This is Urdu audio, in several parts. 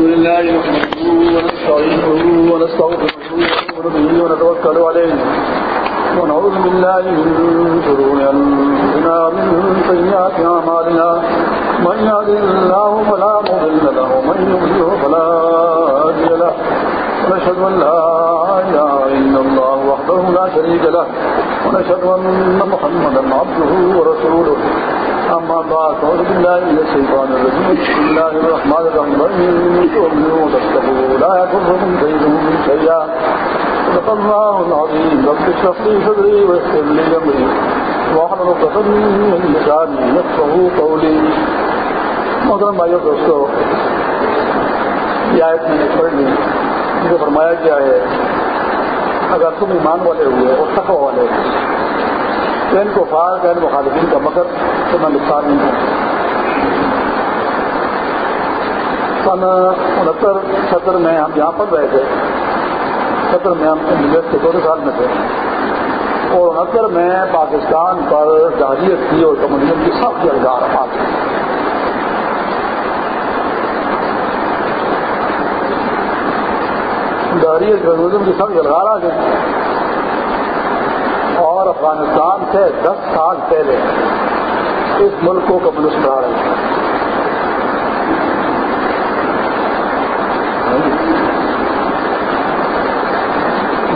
لله نحمده ونستعينه ونستغفره ونتوكل عليه ونعوذ بالله من شرور انفسنا ومن سيئات اعمالنا من يهده الله فلا مضل له ومن فلا هادي له ونشهد ان لا اله الا الله وحده لا شريك له ونشهد ان محمدا عبده ورسوله أما بعد أعوذ بالله من الشيطان الرجيم بسم الله الرحمن الرحيم تؤمنوا وتتقوا لا يضركم كيدهم شيئا صدق الله العظيم رب اشرح لي صدري ويسر لي أمري واحلل عقدة من لساني يفقهوا قولي محترم بھائیو، دوستو، یہ آیت میں نے پڑھ لی، مجھے فرمایا گیا ہے، اگر تم ایمان والے ہوئے اور تقوی والے تو ان کو فار غیر مخالفین کا مگر تو میں نقصان نہیں ہوں سن انہتر ستر میں ہم یہاں پڑھ رہے تھے۔ ستر میں ہم انگلینڈ کے چودہ سال میں تھے۔ اور انہتر میں پاکستان پر جہریت کی اور کمیونزم کی سب سے الزار آ گئی۔ جہریت کمیونزم کی سب الگار آ گئے اور افغانستان سے دس سال پہلے اس ملک کو کمیونسٹ بنا رہے ہیں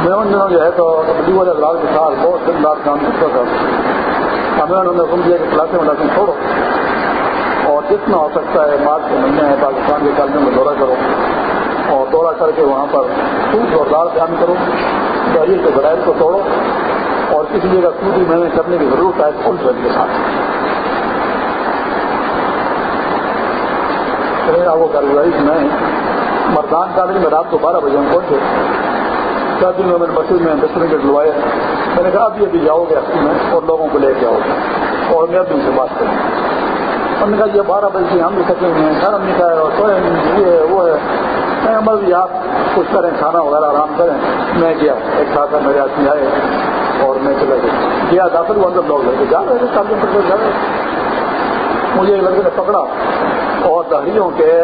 میں ان دنوں جو ہے تو تبدیلی والے اخلاق کے ساتھ بہت دن رات کام کرتا تھا۔ ہمیں انہوں نے حکم دیا کہ کلاسیں ولاسیں چھوڑو۔ اور جتنا ہو سکتا ہے مارچ کے مہینے ہے پاکستان کے کالجوں میں دورہ کرو۔ اور دورہ کر کے وہاں پر خوب زوردار بیان کرو۔ دہلی کے ذرائع کو توڑو۔ اور کسی جگہ سوٹی محنت کرنے کی ضرورت ہے فل ٹرین کے ساتھ۔ وہ کارروائی میں مردان کالج میں رات کو بارہ بجے ہم پہنچے۔ چار دن میں نے مسجد میں دس منٹ لوائے۔ میں نے کہا ابھی ابھی جاؤ گے ہفتے میں اور لوگوں کو لے کے آؤ۔ گے اور میں ابھی ان سے بات کروں انہوں نے کہا، یہ بارہ بجے سے ہم بھی تھکے ہوئے ہیں، گھر نہیں کھائے اور سوئے یہ ہے، وہ ہے۔ میں عمل بھی آپ کچھ کریں، کھانا وغیرہ آرام کریں۔ میں گیا، ایک ساتھ میرے آدمی آئے اور میں چلا گیا۔ گیا داخل ہوا، اندر لوگ لڑکے جا رہے تھے کافی پکڑ جا رہے۔ مجھے ایک لڑکے نے پکڑا۔ اور دہلیوں کے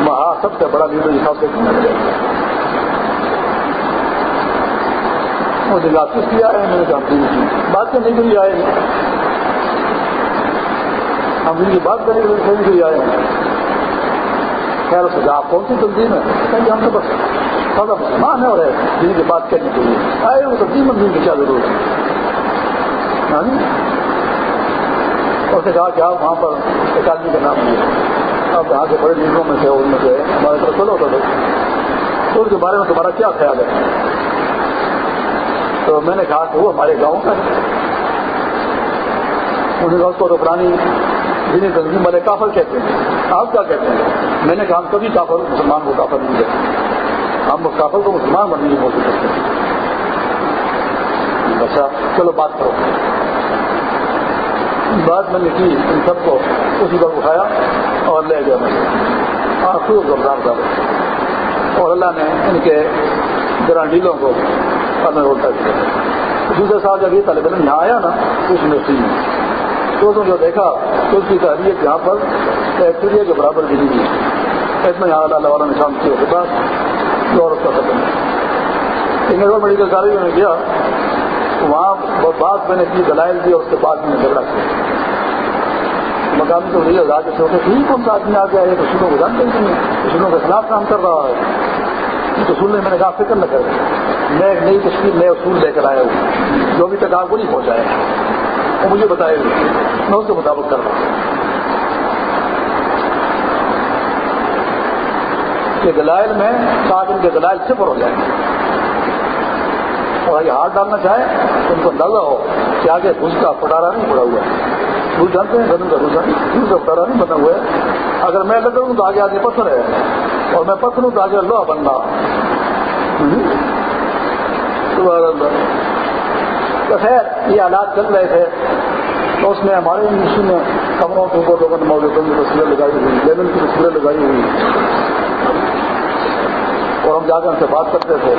مہا سب سے بڑا لیڈر حساب سے مجھے واپس کیا ہے میں نے کہا بات کرنے کے لیے آئے ہم ان کی بات کرنے کے لیے آئے ہیں۔ خیر سے آپ کون سی تنظیم ہے؟ کہیں ہم تو بس سادہ مسلمان ہے اور ہے جن کی بات کرنے کے لیے۔ آئے وہ تنظیم تنظیم کی کیا ضرورت ہے؟ ہاں جی؟ اور سے کہا کہ آپ وہاں پر ایک آدمی کا نام لیا اب یہاں کے بڑے لیڈروں میں سے ان میں سے ہمارے طرف چلو تو اس کے بارے میں تمہارا کیا خیال ہے؟ تو میں نے کہا کہ وہ ہمارے گاؤں کا ہے۔ انہوں نے اس کو تو پرانی جنہیں تنظیم والے کافر کہتے ہیں۔ آپ کیا کہتے ہیں؟ میں نے کہا ہم کبھی کافر، مسلمان کو کافر نہیں کہتے۔ ہم کافر کو مسلمان بننے کی کوشش کرتے ہیں۔ اچھا چلو بات کرو۔ بات میں نے کی، ان سب کو اسی پر اٹھایا اور لے گیا میں ہاں خوب زبردار اور اللہ نے ان کے گرانڈیلوں کو ہمیں الٹا کیا۔ دوسرے سال جب یہ طالب علم یہاں آیا نا اس میں۔ تو اس نے جو دیکھا، تو اس کی تحریت یہاں پر ایکچولی کے برابر بھی گری ہوئی اتنا یہاں اللہ والا نشان کیا۔ کے بعد اور اس کا ختم ہے۔ انگلینڈ میڈیکل کالج میں گیا وہاں بات میں نے کی دلائل دی اور اس کے بعد میں نے جھگڑا کیا۔ مقامی تو نہیں آگے سے ہوتے ٹھیک کون سا آدمی آ گیا ہے رسولوں کو جانتے ہی نہیں رسولوں کے خلاف کام کر رہا ہے۔ رسول نے میں نے کہا فکر نہ کر میں ایک نئی تشکیل، نئے اصول لے کر آیا ہوں۔ جو ابھی تک آپ کو نہیں پہنچایا وہ مجھے بتائے گا میں اس کے مطابق کر رہا ہوں۔ کہ دلائل میں تاکہ ان کے دلائل صفر ہو جائیں۔ اور اگر ہاتھ ڈالنا چاہے تو ان کو اندازہ ہو۔ کہ آگے گھس کا پٹارا نہیں پڑا ہوا۔ ہے گھس جانتے ہیں گھر کا گھسا گھس کا پٹارا نہیں بنا ہوا ہے۔ اگر میں لگا ہوں تو آگے آگے پتھر ہے۔ اور میں پتھر ہوں تو آگے لوہا بن رہا۔ تو خیر، یہ حالات چل رہے تھے۔ تو اس میں ہمارے یونیورسٹی میں کمروں کے اوپر لوگوں نے موجود کی تصویریں لگائی ہوئی۔ لیمن کی تصویریں لگائی ہوئی۔ اور ہم جا کر ان سے بات کرتے تھے۔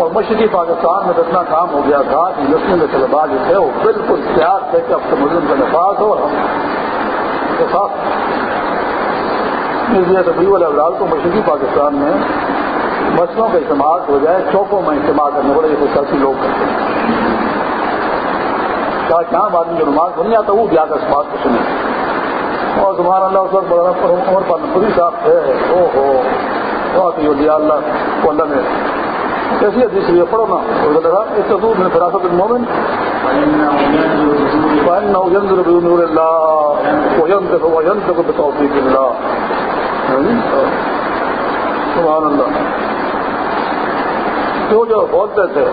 اور مشرقی پاکستان میں اتنا کام ہو گیا تھا کہ یونیورسٹی میں طلبا جو تھے وہ بالکل تیار تھے کہ اب سے مجرم کا نفاذ ہو اور ہم اس لیے ربیع الفضال کو مشرقی پاکستان میں مسلوں کا استعمال ہو جائے، چوکوں میں استعمال کرنے والے جیسے سرسی لوگ کرتے ہیں کیا کہاں آدمی جو نماز نہیں آتا، وہ بھی آ کر اس بات کو سنے اور تمہارا اللہ، اس وقت عمر پر پوری صاحب ہے او ہو، بہت ہی اللہ کو اللہ نے کیسی حدیث ہوئی پڑھو نا ایک تو میں فراست المومن۔ فإنه ينظر بنور الله وينطق وينطق بتوفيق الله۔ سبحان اللہ تو جو بولتے تھے،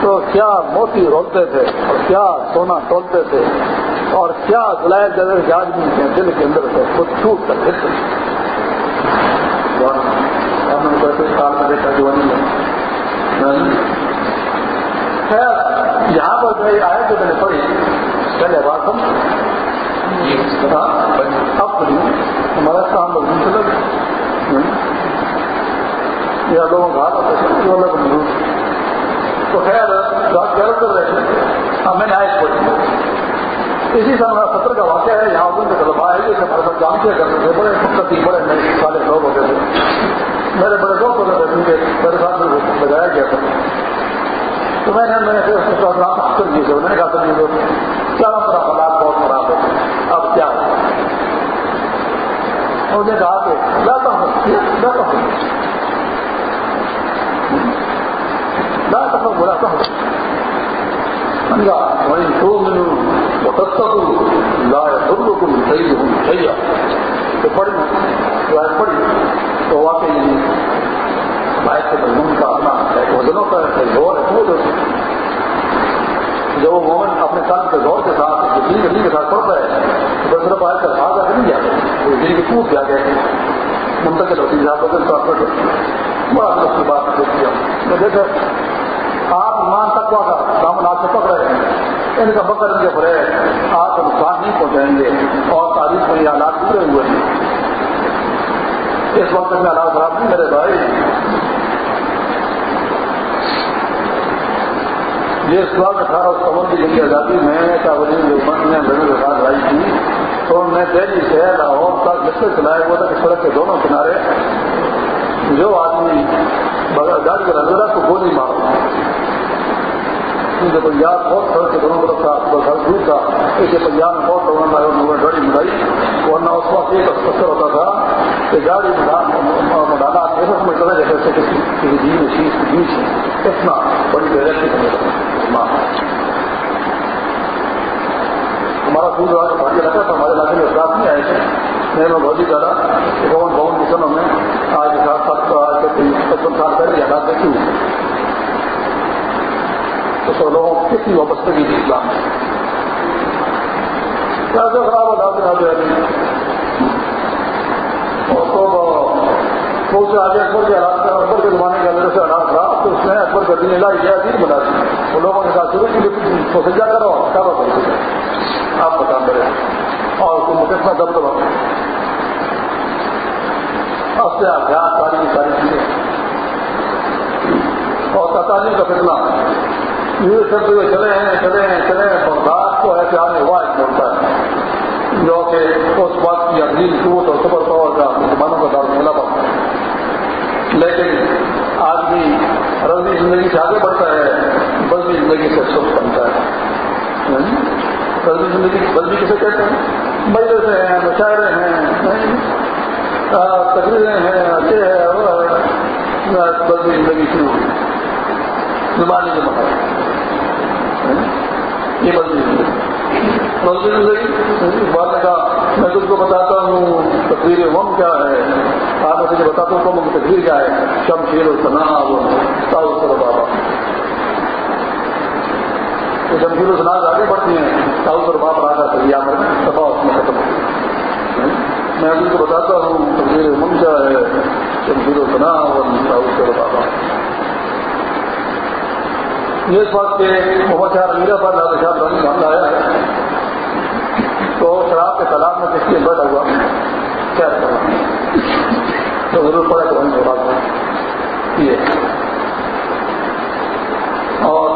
تو کیا موتی رولتے تھے، اور کیا سونا ٹولتے تھے، اور کیا گلائے جگہ جاج بھی دل کے اندر سے خود چھوٹ کر پھر ہم نے پینتیس سال کا دیکھا جو نہیں خیر، یہاں پر جو آئے تو میں نے پڑھی، پہلے بات ہم ہاں، اب پڑھی ہمارا کام مزدور سے لگ یا لوگوں کا جو الگ مزدور تو خیر، بات غلط کر رہے تھے ہاں میں نے آئے پڑھی۔ اسی سال ہمارا ستر کا واقعہ ہے۔ یہاں ان کا طلبا ہے جیسے ہمارے ساتھ جانتے کرتے تھے۔ بڑے مقصدی، بڑے نئے، سالے لوگ ہوتے تھے۔ میرے بڑے دوست ہوتے میرے ساتھ لگایا گیا تھا۔ تو میں نے میں نے کر دیے میں نے کہا تھا چلو، میرا حالات بہت خراب ہے۔ اب کیا انہوں نے کہا کہ لاتا ہوں۔ لاتا ہوں۔ لاتا ہوں بلاتا ہوں۔ وہیں تو وتتقوا لا يضركم كيدهم شيئا۔ تو پڑھی تو واقعی بائک کے مضمون کا اپنا وزنوں کا زور ہے وہ جب وہ مومن اپنے کام کے زور کے ساتھ دین کے کے ساتھ پڑھتا ہے، تو بس صرف آئے کر بھاگ کر نہیں جاتے وہ دین کے ٹوٹ جا گئے منتقل ہوتی ہے، آپ اگر ساتھ پڑھ بڑا اس کی بات دیکھ لیا میں دیکھا، آپ مان تک کا دامن آپ سے پکڑ رہے ہیں۔ ان کا بکر ان کے بڑے آپ نقصان نہیں پہنچائیں گے اور تاریخ میں یہ حالات گزرے ہوئے ہیں۔ اس وقت تک میں اللہ خراب نہیں میرے بھائی یہ اس بات اٹھارہ سمن کی جنگی آزادی میں کابلی جو من نے میرے کے ساتھ لائی تھی، تو انہوں نے دہلی سے لاہور تک جس سے چلایا ہوا تھا سڑک کے دونوں کنارے جو آدمی گاڑی کا نظرہ کو گولی مارا کیونکہ پنجاب بہت سڑک کے دونوں طرف تھا بہت دور تھا۔ اس لیے پنجاب میں بہت لوگوں نے گاڑی ملائی۔ ورنہ اس وقت ایک اثر ہوتا تھا کہ گاڑی مڈانا آپ ایسا سمجھتا تھا جیسے کسی کسی دین چیز کی بیچ اتنا بڑی غیرت کی سمجھتا ہمارا دور رہا بھائی لگا تھا، ہمارے علاقے میں افراد نہیں آئے تھے میں نے بہت ہی زیادہ بھون بھون مشنوں میں آج سات سات آج کے پچپن سال پہلے حالات دیکھی ہوئی تو سب لوگوں کو کتنی وابستگی تھی اسلام میں۔ خراب ہو جاتے ہیں تو سے آگے اکبر کے حالات میں اکبر کے زمانے کے اندر سے حالات تھا تو اس نے اکبر کا دین اللہ یہ عزیز بنا دی۔ وہ لوگوں نے کہا، شروع کی سجا کرو کیا بتا آپ بتا میرے اور اس کو کتنا دب دبا اب سے ابیاس ساری کی ساری چیزیں۔ اور تتالی کا فتنا یہ سب ہوئے چلے ہیں چلے ہیں چلے ہیں۔ اور کو ایسے آنے ہوا ایک بولتا ہے جو کہ اس بات کی عظیم قوت اور سبر پاور کا مسلمانوں کا دار ملا پڑتا ہے لیکن آدمی رضی سے آگے بڑھتا ہے بزمی زندگی سے سکھ بنتا ہے۔ ہاں؟ رضی زندگی بزمی کسے کہتے ہیں؟ مجلس ہیں مشاعرے ہیں تقریریں ہیں، اچھے ہیں بزمی زندگی شروع ہوئی۔ زبانی کے مطلب یہ بزمی زندگی۔ بزمی زندگی بات کا میں تم کو بتاتا ہوں تصویر غم کیا ہے؟ آپ مجھے بتاتا ہوں کم تصویر کیا ہے؟ شم شیر و سنا سر بابا۔ تو شمشیر و سناز آگے بڑھتی ہیں، تاؤ سر بابا آگا کر یا میں دفاع اس میں ختم ہو میں ابھی کو بتاتا ہوں تصویر غم کیا ہے؟ شمشیر و سنا وہ تاؤ سر بابا۔ یہ اس بات کے محمد شاہ امیر پر لال شاہ رنگ بند آیا ہے۔ تو شراب کے تالاب میں کس لیے بیٹھا ہوا؟ کیا تو ضرور پڑے تو وہیں بات یہ۔ اور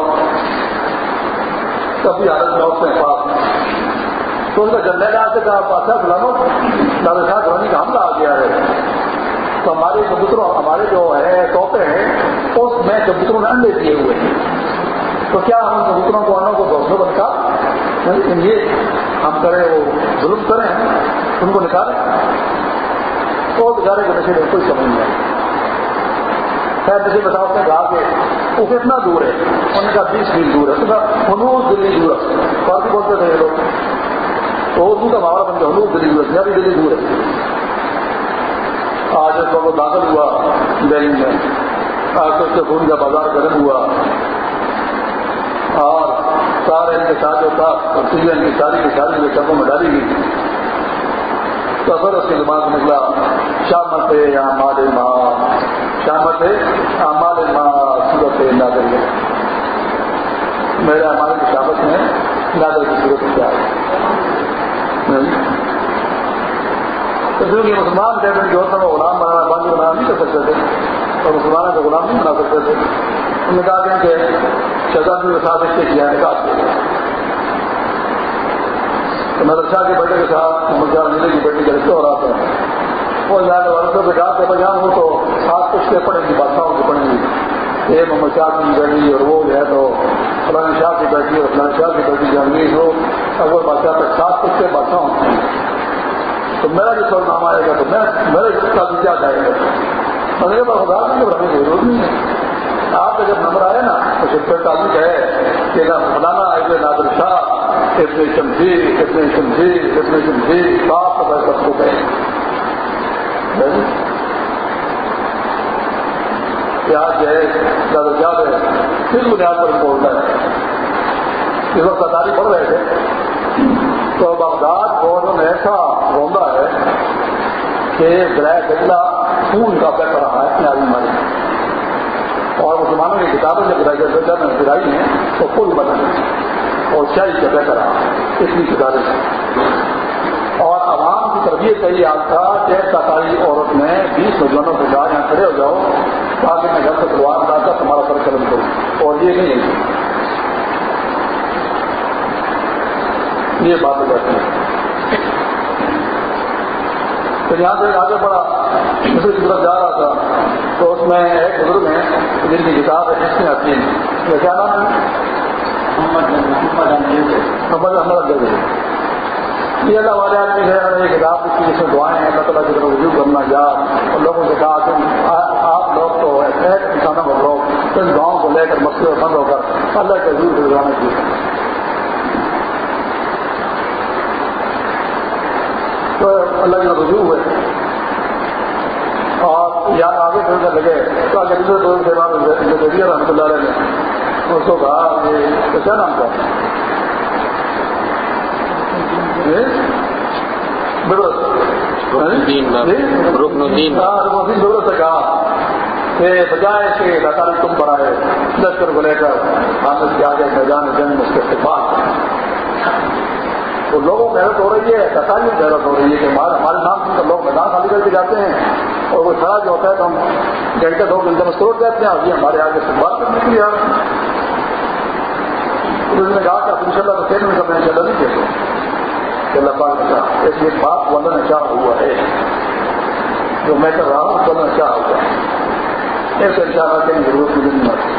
کبھی حالت موت میں پاس تو ان کا جنرل آ سے کہا، بادشاہ سلامت دادا شاہ دھونی کا حملہ آ گیا ہے۔ تو ہمارے کبوتروں ہمارے جو ہے توپے ہیں، اس میں کبوتروں نے انڈے دیے ہوئے۔ ہیں تو کیا ہم کبوتروں کو انوں کو دوستوں بنتا یہ ہم کریں، وہ ظلم کریں، ان کو نکالیں۔ تو بیچارے کے نشے میں کوئی سمجھ نہیں آئی خیر جسے بتاؤ اس نے کہا کہ وہ کتنا دور ہے انہوں نے کہا بیس میل دور ہے، اس کا ہنوز دلی دور ہے۔ باقی بولتے تھے لوگ۔ تو اردو کا معاملہ بن گیا، ہنوز دلی دور ہے بھی دلی دور ہے۔ آج اس کو داخل ہوا دہلی میں۔ آج اس سے خون کا بازار گرم ہوا۔ سارے ان کے ساتھ جو تھا ان کی ساری کی ساری جو چپوں میں ڈالی گئی تو پھر اس کے دماغ نکلا، شامت یا مال ماں شامت مال ماں سورت نادر میرے ہمارے کی شامت میں نادر کی صورت کیا ہے؟ تو کیونکہ مسلمان کہتے ہیں کہ عورتوں کو غلام بنانا باندھی بنانا نہیں کر سکتے تھے۔ اور مسلمانوں کو غلام نہیں بنا سکتے تھے۔ انہوں نے کہا کہ شہزاد کے ساتھ اس کے کیا نکاح کیا تو مدرسہ کے بیٹے کے ساتھ محمد جان ضلع کی بیٹی کے رشتے ہو رہا تھا۔ وہ جانے والوں سے کہا کہ بجان ہوں تو سات کچھ کے پڑیں گی، بادشاہوں کی پڑیں گی۔ یہ محمد شاہ کی بیٹی اور وہ ہے تو فلاں شاہ کی بیٹی اور فلاں شاہ کی بیٹی جہانگیر ہو، اول بادشاہ تک سات کچھ کے بادشاہوں تو میرا جو سر نام آئے گا تو میں، میرے کا بھی کیا کھائے گا؟ مگر خدا کی بڑھانے کی ضرورت نہیں ہے۔ آپ کا جب نمبر آئے نا، تو شکر تعلق ہے کہ نہ فلانا آئے نادر شاہ اتنے شمشیر اتنے شمشیر اتنے شمشیر صاف سفائی سب کو گئے پیاز ہے زیادہ زیادہ ہے کس بنیاد پر بولتا ہے؟ اس وقت اداری پڑھ رہے تھے۔ تو بغداد گورنر میں ایسا روندا ہے کہ برائے دلہ خون کا پیک رہا ہے، اپنے آدمی ماری اور مسلمانوں کی کتابیں جب گرائی گرائی ہیں تو فل بدل اور شاہی کا پیک رہا اتنی کتابیں اور عوام کی تربیت کا یہ یاد تھا کہ سرکاری عورت نے بیس نوجوانوں کو کہا یہاں کھڑے ہو جاؤ، تاکہ میں گھر سے پروار لا کر، تمہارا سر قلم کروں۔ اور یہ نہیں ہے۔ یہ بات ہے۔ پھر یہاں سے آگے بڑھا دوسری کی طرف جا رہا تھا۔ تو اس میں ایک بزرگ ہیں جن کی کتاب ہے جس میں آتی ہے کیا نام ہے؟ محمد احمد یہ اللہ والے آدمی ہے یہ کتاب کی جس میں دعائیں ہیں اللہ تعالیٰ کی طرف رجوع کرنا یا اور لوگوں سے کہا کہ آپ لوگ تو ایسے کسانوں کو لوگ ان گاؤں کو لے کر مسئلے اور بند ہو کر اللہ کے سے جانے کی اللہ کے رجوع ہوئے۔ اور یہاں آگے چلنے لگے۔ تو آگے دوسرے دو کے بعد نظریہ رحمۃ اللہ علیہ نے اس کو کہا کہ کیا نام تھا؟ رکن الدین سے کہا کہ بجائے کہ لطار تم پڑھائے لشکر کو لے کر حامد کے آگے میدان جنگ اس کے اتفاق تو لوگوں کو حیرت ہو رہی ہے کسائی میں حیرت ہو رہی ہے کہ ہمارے نام سن کر لوگ میدان خالی کر کے جاتے ہیں اور وہ سارا جو ہوتا ہے تو ہم گھنٹے دو گھنٹے میں سوچ جاتے ہیں اور یہ ہمارے آگے سے بات کرنے کے لیے آ رہے نے کہا کہ ان شاء اللہ تو میں کرنا چاہتا نہیں کہتے۔ کہ اللہ پاک کا اس لیے بات ولن چاہ ہوا ہے۔ جو میں کر رہا ہوں ولن چاہ ہوا ہے۔ ایسے ان شاء اللہ کہیں ضرورت مجھے نہیں مرتی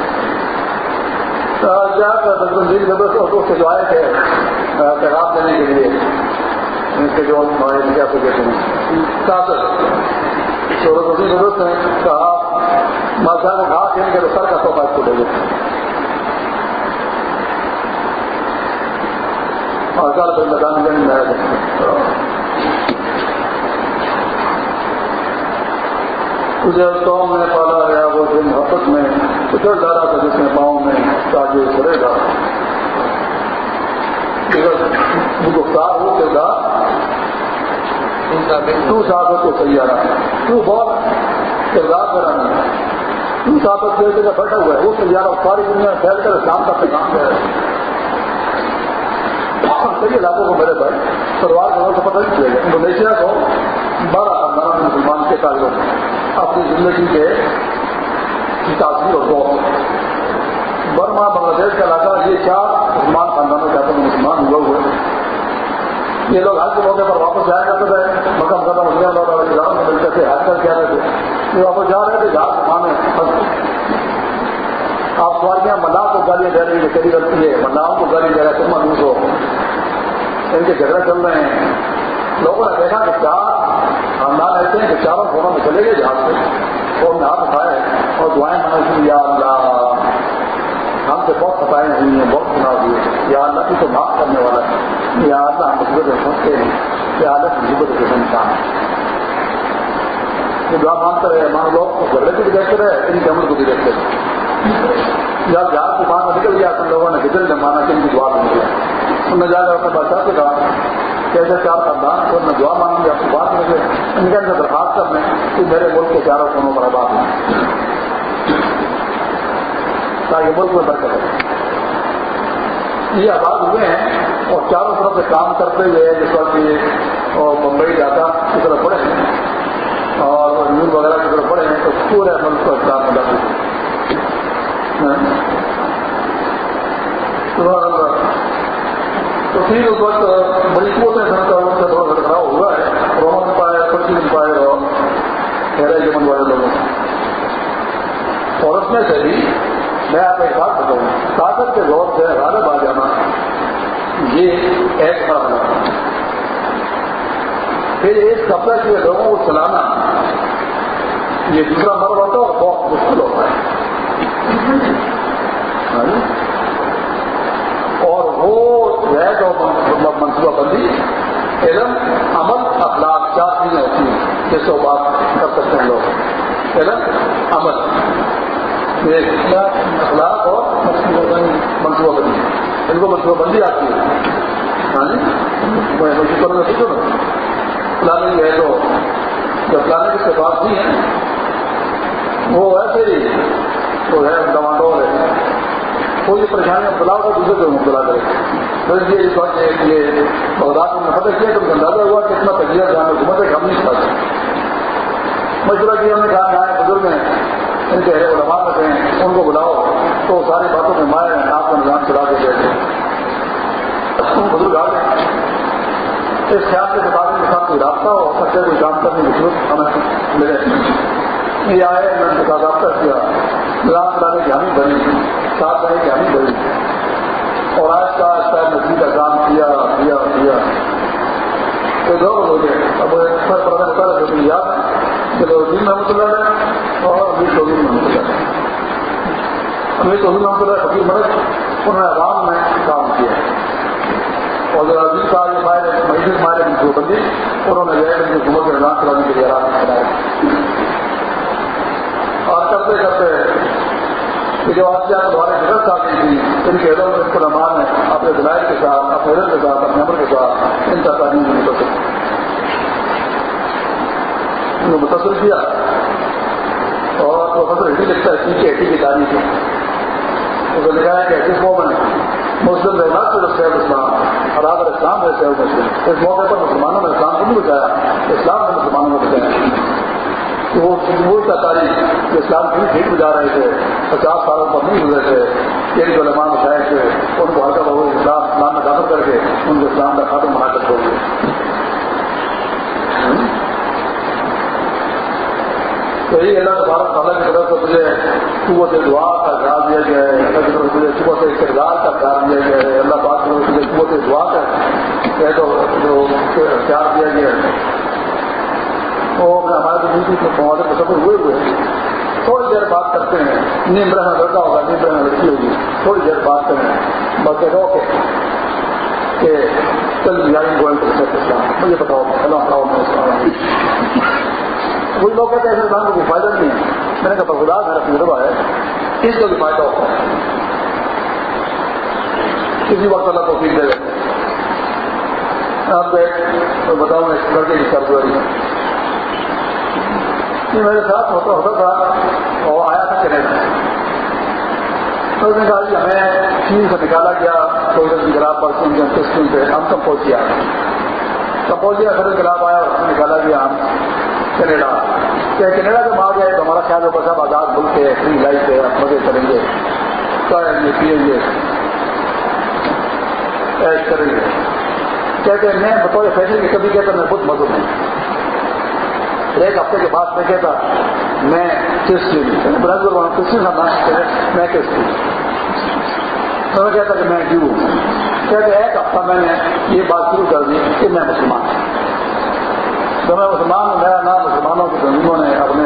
جا کر سے جو آئے تھے پیغام دینے کے لیے ان کے جو ہمارے کیا تو کہتے ہیں۔ تو ضرورت ہے کہا ماسا کو کہا کہ ان کے سر کا سوفا کو دے دیتے اور کل پھر میدان جنگ میں تجھے قوم میں پالا گیا وہ جو محبت میں اتر ڈالا تھا، جس میں پاؤں میں تاجر کرے گا گفتار ہو کے کردار، تو ثابت کو صحیح تو بہت کردار کرا نہیں تو ثابت کر کے بیٹھا ہوا ہے۔ وہ سیارہ ساری دنیا پھیل کر اسلام کا پیغام دے رہا ہے۔ کئی علاقوں کو میرے بھائی پروار کا سے پتہ نہیں چلے گا انڈونیشیا کو بارہ خاندان مسلمان کے تعلق اپنی زندگی کے تاثیر اور دوست برما بنگلہ دیش کا علاقہ یہ چار مسلمان خاندانوں کے مسلمان ہوئے ہوئے یہ لوگ حج کے موقع پر واپس جایا کرتے تھے۔ مکم قدم مسلم لوگ جہاں میں ملتے تھے حج کر کے آ رہے تھے۔ یہ واپس جا رہے تھے، جہاز گھمانے آپ سواریاں ملا کو گالیاں دے رہی ہیں کبھی غلطی ہے؟ ملاؤں کو گالی دے رہا ہے تم مانوس ہو۔ ان کے جھگڑے چل رہے ہیں۔ لوگوں نے دیکھا کہ چار خاندان ایسے ہیں کہ چاروں فونوں میں چلے گئے جہاز سے۔ اور ہاتھ اٹھائے اور دعائیں منع یا اللہ۔ سے بہت خطائیں ہوئی ہیں، بہت گنا ہوئی یا اللہ کی تو معاف کرنے والا ہے۔ یا اللہ ہم مصیبت میں پھنستے ہیں۔ یا اللہ کی مصیبت کے انسان جو دعا مانتے رہے مان لوگ کو جھگڑے کو بھی دیکھتے رہے، ان کے عمل کو بھی دیکھتے رہے۔ جب جہاز کی مان نکل گیا، تو لوگوں نے کتنے نے مانا کہ ان کی دعا نہیں کیا انہوں نے جا کر اپنے بادشاہ سے کہا کہ ایسے چار خاندان کو میں دعا مانوں گی آپ کو بات ملے ان کے اندر درخواست کرنے کہ میرے ملک کے چاروں کونوں پر آباد ہوں تاکہ ملک میں برکت ہے۔ یہ آباد ہوئے ہیں اور چاروں طرف سے کام کرتے ہوئے جس وقت یہ بمبئی جاتا کی طرف پڑے ہیں۔ اور نیوز وغیرہ کی طرف پڑے ہیں، تو پورے ملک کو کام ملا تو پھر اس وقت بڑی قوتیں سن کر ان سے تھوڑا سا ٹکراؤ ہوا ہے۔ رومن پائے پرچی پائے اور خیر جمن والے لوگوں۔ اور اس میں سے بھی میں آپ ایک بات بتاؤں۔ طاقت کے دور سے غالب آ جانا، یہ ایک مرحلہ پھر ایک کپڑے کے لوگوں کو چلانا۔ یہ دوسرا مرحلہ ہوتا ہے اور بہت مشکل ہوتا ہے۔ ہاں جی؟ اور وہ ہے جو مطلب منصوبہ بندی، علم، عمل، اخلاق، چار چیزیں ہوتی ہیں۔ جس کو بات کر سکتے ہیں لوگ۔ علم، عمل۔ اخلاق اور منصوبہ بندی ان کو منصوبہ بندی آتی ہے۔ ہاں سوچو نا پلاننگ ہے تو جب پلاننگ کے پاس نہیں ہے، وہ ایسے ہی وہ ہے ڈمانڈور ہے۔ کوئی پریشانی بلا کر دوسرے کو مبتلا کرے۔ پھر یہ اس وقت یہ بغداد میں فتح کیا، تو اندازہ ہوا کہ اتنا تجزیہ جانا حکومت ہے، ہم نہیں سکتے۔ مشورہ کیا، ہم نے کہا کہ بزرگ ہیں۔ ان کے علماء میں ہیں ان کو بلاؤ تو ساری باتوں میں مائیں آپ کا نظام چلا کے دیتے بزرگ آ گئے اس خیال کے مطابق کے ساتھ کوئی رابطہ ہو سکتے کوئی کام کرنے کی ضرورت ہمیں ملے یہ آئے، میں نے ساتھ رابطہ کیا۔ نظام چلانے کی ہمیں بنی، ساتھ رہنے کی ہمیں بنی۔ اور آج کا آج کا نسلی کا کام کیا کیا کیا۔ تو دو ہو گئے اب پردہ ہوتا ہے یاد کہ دو تین جی، محمد مطلب اللہ نے اور امیر چودھری محمد اللہ علیہ امیر چودھری محمد اللہ فقیر مرد انہوں نے عوام میں مطلب کام مطلب کیا اور جو عزیز صاحب یہ مائر محیط مائر ان بندی، انہوں نے جو ہے کی حکومت کے نظام چلانے کے لیے آرام بنایا اور کرتے کرتے جو آج آپ دوبارہ حضرت آ گئی تھی، ان کے علم اس کو نمان ہے اپنے دلائل کے ساتھ، اپنے علم کے ساتھ، اپنے عمر کے ساتھ ان کا تعلیم نہیں کر سکتے متصل متصل کیا اور تو فصل ہٹی لکھتا ہے کی ہٹی کی تاریخ ہے اس نے لکھا ہے کہ ایسی مومن مسلم رہنا صرف سیب اسلام اور اگر اسلام ہے سیب مسلم۔ اس موقع پر مسلمانوں نے اسلام کو نہیں بچایا، اسلام نے مسلمانوں کو بچایا۔ کہ وہ ملک کا تاریخ جو اسلام کی ٹھیک بجا رہے تھے، پچاس سالوں پر نہیں گزرے تھے، ایک جو علمان بچائے تھے، ان کو ہلکا بہت اسلام اسلام میں داخل کر کے ان کو اسلام کا خاتم بنا کر چھوڑ دیا تو یہی اللہ تبارک تعالیٰ کی طرف سے مجھے قوت دعا کا خیال دیا گیا ہے۔ اللہ کی طرف مجھے قوت کردار کا خیال دیا گیا ہے۔ اللہ پاک کی طرف مجھے قوت دعا کا تو جو خیال دیا گیا ہے۔ وہ ہمارے زندگی میں ہمارے مسفر ہوئے ہوئے ہیں، تھوڑی دیر بات کرتے ہیں۔ نیم رہنا لڑکا ہوگا نیم رہنا لڑکی ہوگی۔ تھوڑی دیر بات کریں۔ بلکہ رو کے کہ چل جائیں گوئیں مجھے بتاؤ، اللہ بتاؤ میں وہی لوگ کہتے ہیں ایسے انسان کو کوئی فائدہ نہیں ہے۔ میں نے کہا خدا میرا تجربہ ہے۔ اس کو بھی فائدہ ہوتا ہے کسی وقت اللہ کو فیل دے گا۔ آپ کو ایک بتاؤں، ایک لڑکے کی سرگواری یہ میرے ساتھ ہوتا ہوتا تھا اور آیا تھا کینیڈا تو اس نے کہا کہ ہمیں چین سے نکالا گیا، تو کوئی کی گلاب پر سن سسٹم پہ ہم کمپوزیا کمپوزیا پھر گلاب آیا اس میں نکالا گیا ہم کینیڈا۔ کہ کینیڈا جب آ گئے تو ہمارا خیال ہے بس آزاد ملک ہے فری لائف ہے آپ مزے کریں گے۔ کریں گے پیئیں گے ایش کریں گے۔ کہتے ہیں میں بطور فیشن کے کبھی کہتا میں خود مذہب ہوں۔ ایک ہفتے کے بعد میں کہتا میں کرسچن برادر کرسچن کا میں کرسچن تو میں کہتا کہ میں جو ہوں۔ کہتے ایک ہفتہ میں نے یہ بات شروع کر دی کہ میں مسلمان ہوں۔ تو میں مسلمان میرا نام مسلمانوں کی تنظیموں نے اپنے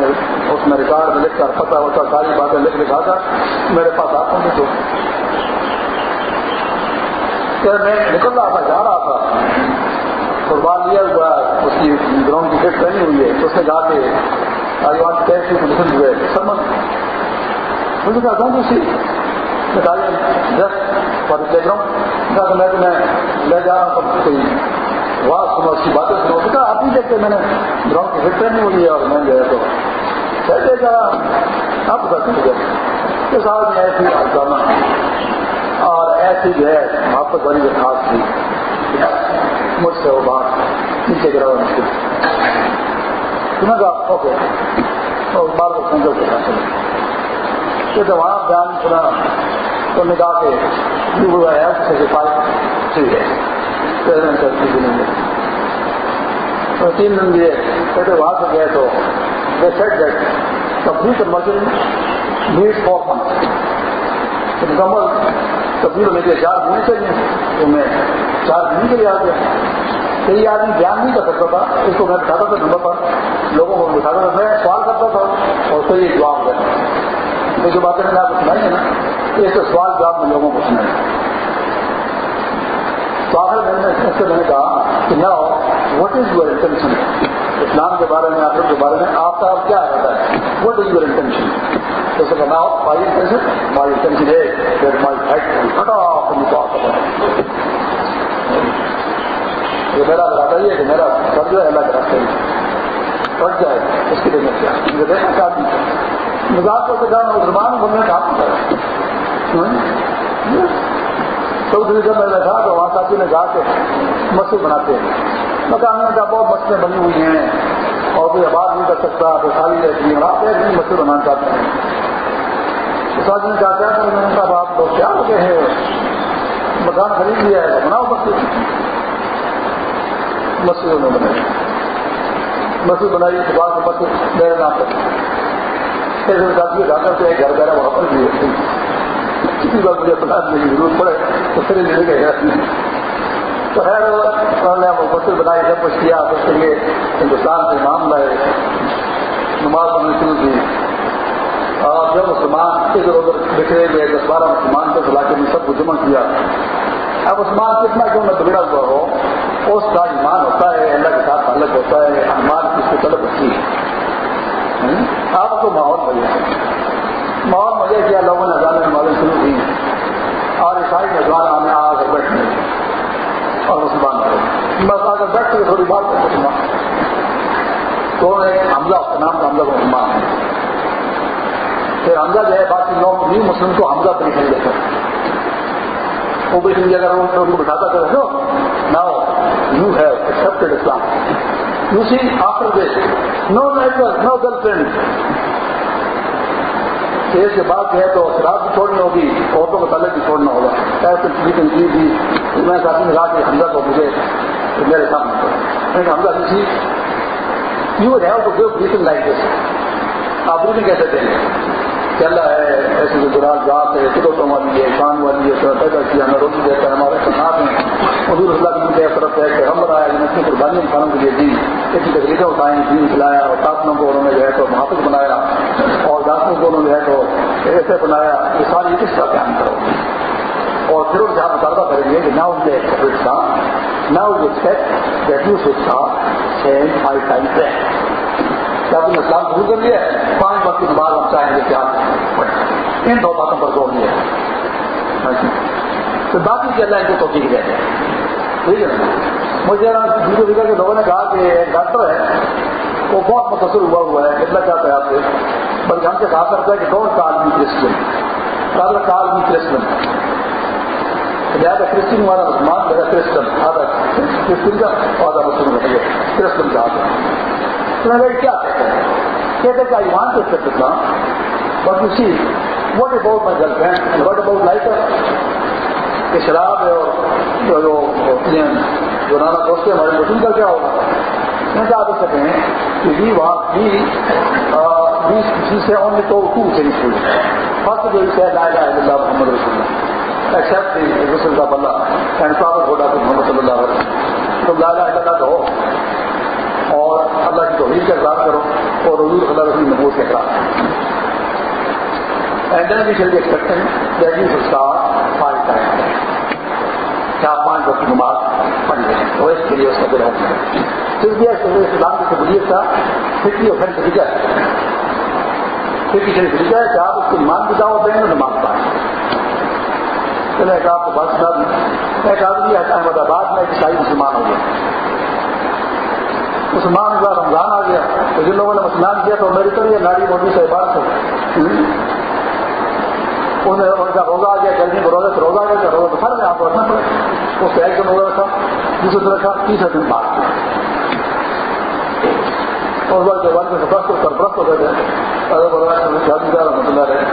اس میں ریکارڈ میں لکھ کر پتہ ہوتا، ساری باتیں لکھ لکھا کر میرے پاس آتا ہوں تو میں نکل رہا تھا، جا رہا تھا۔ قربان لیا ہوا اس کی گراؤنڈ کی فٹ پہنی ہوئی ہے۔ تو اس نے کہا کہ I want cash to listen to سمجھ مجھے کہا، کون سی بتائیے جسٹ فار پلے گراؤنڈ کہا کہ میں لے جا رہا ہوں کوئی واہ سنو اس کی باتیں سنو تو کہا آپ ہی دیکھتے میں نے گراؤنڈ کی فٹ پہنی ہوئی ہے اور میں گیا تو کہتے گا آپ بتا سکتے اس حال میں ایسی افزانہ اور ایسی جو ہے، محبت والی خاص تھی مجھ سے وہ بات نیچے گرا مشکل۔ سنا گا اوکے۔ اور بار کو سمجھو کے ساتھ کہ جب وہاں بیان سنا تو نگاہ کے بھی ہوا ہے اسے کے پاس ٹھیک ہے۔ تو تین دن دیے کہتے وہاں سے گئے تو دے سیٹ دیٹ کمپلیٹ مسجد نیڈ فور منتھ مکمل تبدیل ہونے کے چار مہینے چاہیے۔ تو میں چار دن کے لیے آ گیا کئی آدمی بیان نہیں کر سکتا تھا۔ اس کو میں بٹھاتا تھا نمبر پر۔ لوگوں کو بٹھاتا تھا، میں سوال کرتا تھا اور پھر یہ جواب دیتا یہ جو باتیں میں نے آپ کو سنائی ہے نا اس سے سوال جواب میں لوگوں کو سنائی تو آخر میں نے اس سے میں نے کہا کہ نہ وٹ از یور انٹینشن اسلام کے بارے میں آپ کے بارے میں، آپ کا کیا ارادہ ہے؟ وٹ از یور انٹینشن تو سے بناؤ مائی انٹینشن مائی انٹینشن ہے پھر مائی فائٹ پھٹا اپنی یہ میرا ارادہ یہ ہے کہ میرا سب جو ہے اللہ کے راستے میں پٹ جائے، اس کے لیے میں کیا مجھے دیکھنا چاہتی مزاج کو کہا مسلمان بننے کا آپ کرا چودھری جب میں بیٹھا تو وہاں ساتھی نے کہا کہ مسجد بناتے ہیں۔ مکان میں کہا، بہت مسجدیں بنی ہوئی ہیں اور کوئی آباد نہیں کر سکتا تو خالی رہتی ہیں۔ آپ ایک دن مسجد بنانا چاہتے ہیں۔ تو ساتھی نے کہا کیا کریں میں نے کہا، آپ لوگ کیا ہو گئے ہیں؟ مکان خرید لیا ہے، بناؤ مسجد۔ مسجدوں میں بنائی۔ مسجد بنائی، اس بعد مسجد میرے نام پر۔ پھر ساتھی کہا کرتے ہیں گھر گھر وہاں پر بھی کسی بات مجھے پتا نہیں ضرورت پڑے تو پھر مل گئے۔ تو خیر انہوں نے مسجد بنائی جب کچھ کیا۔ تو کے لیے ہندوستان سے امام لائے نماز پڑھنی شروع کی۔ اور جب مسلمان ادھر ادھر بکھرے گئے دس بارہ مسلمان کے علاقے میں سب کو جمع کیا۔ اب مسلمان کتنا کیوں نہ بگڑا ہوا ہو؟ اس کا ایمان ہوتا ہے، اللہ کے ساتھ تعلق ہوتا ہے احمان کی اس کو طلب ہوتی ہے۔ آپ کو ماحول بھائی بہت مزے کیا لوگوں نے جانے والے شروع کی اور عیسائی نوجوان آنے آ کر بیٹھنے اور مسلمان بس آ کر بیٹھ کے تھوڑی بات کر مسلمان تو ایک حملہ اس کا نام کا حملہ مسلمان ہے۔ پھر حملہ جو ہے باقی لوگ بھی مسلم کو حملہ بھی نہیں دیتا وہ بھی اگر ان کو بٹھاتا کر no now you have accepted Islam. You see after this no network no girlfriend. Age کے بعد جو ہے تو شراب بھی چھوڑنی ہوگی، عورتوں کو تعلق بھی چھوڑنا ہوگا۔ ایسے چیز بھی، میں ساتھی نے کہا کہ حمزہ کو مجھے میرے سامنے۔ میں حمزہ جی، جی، کسی you have to give breathing like this آپ بریتنگ کیسے دیں گے چل رہا ہے ایسے جو گراج ذات ہے قدرتوں والی ہے، شان والی ہے پیدا کیا ہمیں روزی دیتا ہے، ہمارے ساتھ ہیں۔ حضور اللہ کی طرف ہے کہ ہم آیا جن اپنی قربانی انسانوں کے لیے دی۔ اتنی تکلیفیں اٹھائیں دین کھلایا اور ساتھوں کو انہوں نے جو ہے تو محافظ بنایا۔ اور دانتوں کو انہوں نے جو ہے تو ایسے بنایا یہ ساری کس کا بیان کرو۔ اور پھر ان سے آپ مطالبہ کریں گے کہ نہ ان کے نہ ان expect that you should send five time کیا تم اسلام شروع کر لیا ہے، پانچ وقت کی بعد ہم چاہیں گے کیا ان دو باتوں پر زور دیا ہاں جی۔ تو باقی کے اللہ ان کو توفیق دے۔ دیں ٹھیک ہے۔ مجھے دوسرے فکر کے لوگوں نے کہا کہ ایک ڈاکٹر ہے، وہ بہت متاثر ہوا ہوا ہے، کتنا چاہتا ہے آپ سے؟ بلکہ ہم سے کہا کرتا ہے کہ کون کال بھی کرسچن کال کال بھی کرسچن۔ زیادہ کرسچن والا مسلمان زیادہ کرسچن آدھا کرسچن کا آدھا مسلم رہے کرسچن کا۔ آدھا کیا؟ کہتے ہیں کہتے کہ ایمان تو کر سکتا but you see what about my girlfriend what about life کہ شراب ہے اور جو ہوتی ہیں جو نانا دوست ہمارے مسلم کا کیا ہوگا؟ میں کیا آپ سکیں کہ بھی وہاں بھی سے اونلی تو ٹو چینج ہوئی فرسٹ جو ہے لا الہ الا اللہ محمد رسول اللہ۔ ایکسپٹ دی رسول اللہ اللہ اینڈ صاحب ہوگا محمد صلی اللہ علیہ وسلم۔ تم لا الہ الا اللہ کہو اللہ کی توحید کا اقرار کرو اور حضور اللہ علیہ وسلم نبوت کا اقرار and then we shall be expecting that you shall start five time چار پانچ وقت نماز پڑھ لیں وہ اس کے لیے اس کا دل ہوتا ہے پھر بھی اسلام کی قبولیت کا فکری اور فرینڈ طریقہ ہے فکری شریف طریقہ ہے کہ آپ اس کو ایمان کی دعوت دیں گے نماز پائیں چلے ایک آپ کو بات سنا دوں۔ ایک آدمی احمد آباد میں، ایک عیسائی مسلمان ہو گیا۔ مسلمان کا رمضان آ گیا، تو جن لوگوں نے مسلمان کیا تو میری طرح ناری موٹی سے بات سے انہیں ان کا روزہ آ گیا گرمی میں روزہ سے روزہ آ گیا، روزہ تو فرق آپ کو رکھنا پڑے اس سے ایک دن روزہ رکھا، دوسرے دن رکھا، تیسرے دن بات کیا۔ اس بار کے بعد میں سرپرست ہو گئے تھے رحمۃ اللہ رہے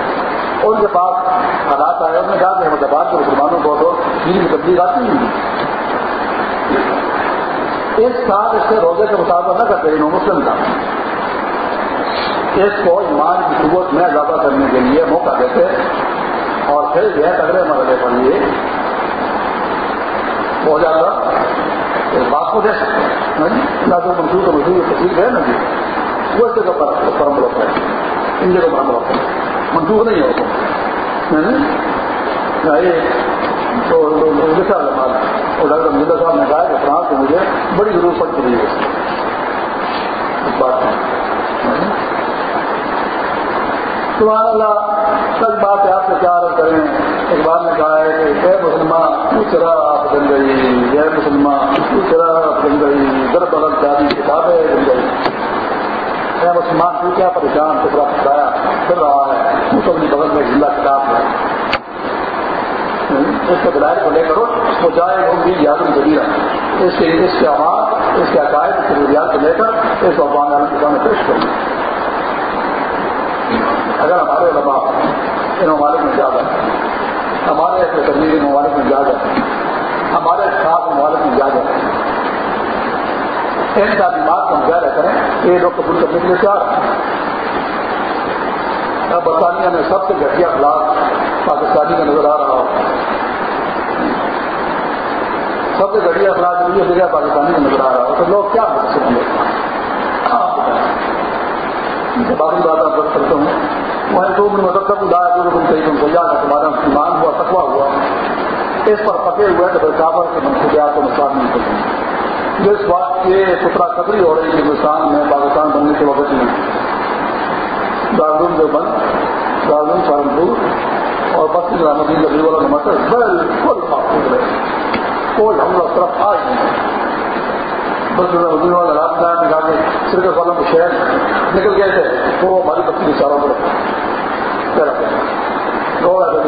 ان کے پاس حالات آئے، انہوں نے کہا کہ احمد آباد کے مسلمانوں کو تو دین تبدیل آتی نہیں۔ اس سال اس کے روزے کا مطابقہ نہ کرتے، انہوں مسلم کا اس کو ایمان کی قوت میں اضافہ کرنے کے لیے موقع دیتے۔ اور پھر جو ہے تگڑے مرحلے پر لیے بہت زیادہ اس بات کو دے سکتے ہیں۔ نہ جو منصوب تو منصوبی تصویر ہے نا جی؟ وہ اس جگہ پر پرم ہوتا ہے۔ ان جگہ پر ہوتا ہے۔ منصوب نہیں ہوتا تو لکھا ہمارا۔ اور ڈاکٹر مجھے صاحب نے کہا کہ فرانس سے مجھے بڑی ضرورت پڑ چکی ہے۔ اس بات میں سبحان اللہ، سچ بات ہے، آپ سے کیا عرض کریں۔ ایک بات نے کہا ہے کہ اے مسلمان کچھ آپ بن گئی۔ اے مسلمان کچھ آپ بن گئی۔ در بدل جاری کتابیں بن گئی۔ اے مسلمان، تو کیا پریشان ٹکڑا پھٹایا پھر رہا ہے۔ تو اپنی بغل میں زندہ کتاب ہے۔ اس کے دلائل کو لے کر اس کو جائے وہ بھی یاد جبیرہ اس کے اس کے آواز اس کے عقائد، اس کے ضروریات کو لے کر اس کو افغان عالم کے سامنے پیش کروں اگر ہمارے علماء ان ممالک میں زیادہ ہمارے ایسے تبدیلی ممالک میں زیادہ ہمارے خاص ممالک میں زیادہ ان تعلیمات کو ہم کیا کریں، یہ لوگ قبول کرنے کے لیے تیار برطانیہ میں سب سے گھٹیا خلاف پاکستانی کا نظر آ رہا ہو۔ سب سے گھٹیا خلاف جو جگہ پاکستانی کا نظر آ رہا ہو۔ تو لوگ کیا سمجھ باقی بات آپ کرتا ہوں۔ وہیں تو مطلب تک لایا جو تم صحیح تم سجا ہے تمہارا ایمان ہوا تقوا ہوا۔ اس پر پکے ہوئے تو پھر کابر کے منصوبات کو نقصان نہیں کرتے جس بات یہ سترا قدری ہو رہی ہے ہندوستان میں پاکستان بننے کے وقت میں دارالعلوم جو بند، دارالعلوم سہارنپور، اور بس رحمدی نبی والا مسئلہ بالکل محفوظ رہے۔ کوئی حملہ طرف آج نہیں۔ بس رحمدین والا رات میں نکال کے سرکت والوں کے شہر نکل گئے تھے، تو وہ ہماری بچی کے چاروں پر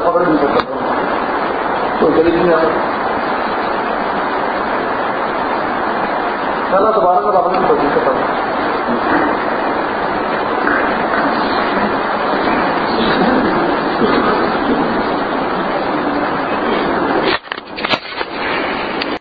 خبر نہیں سکتا کوئی غریب نہیں آتا پہلا دوبارہ کا بابا کی کوشش کرتا ہوں۔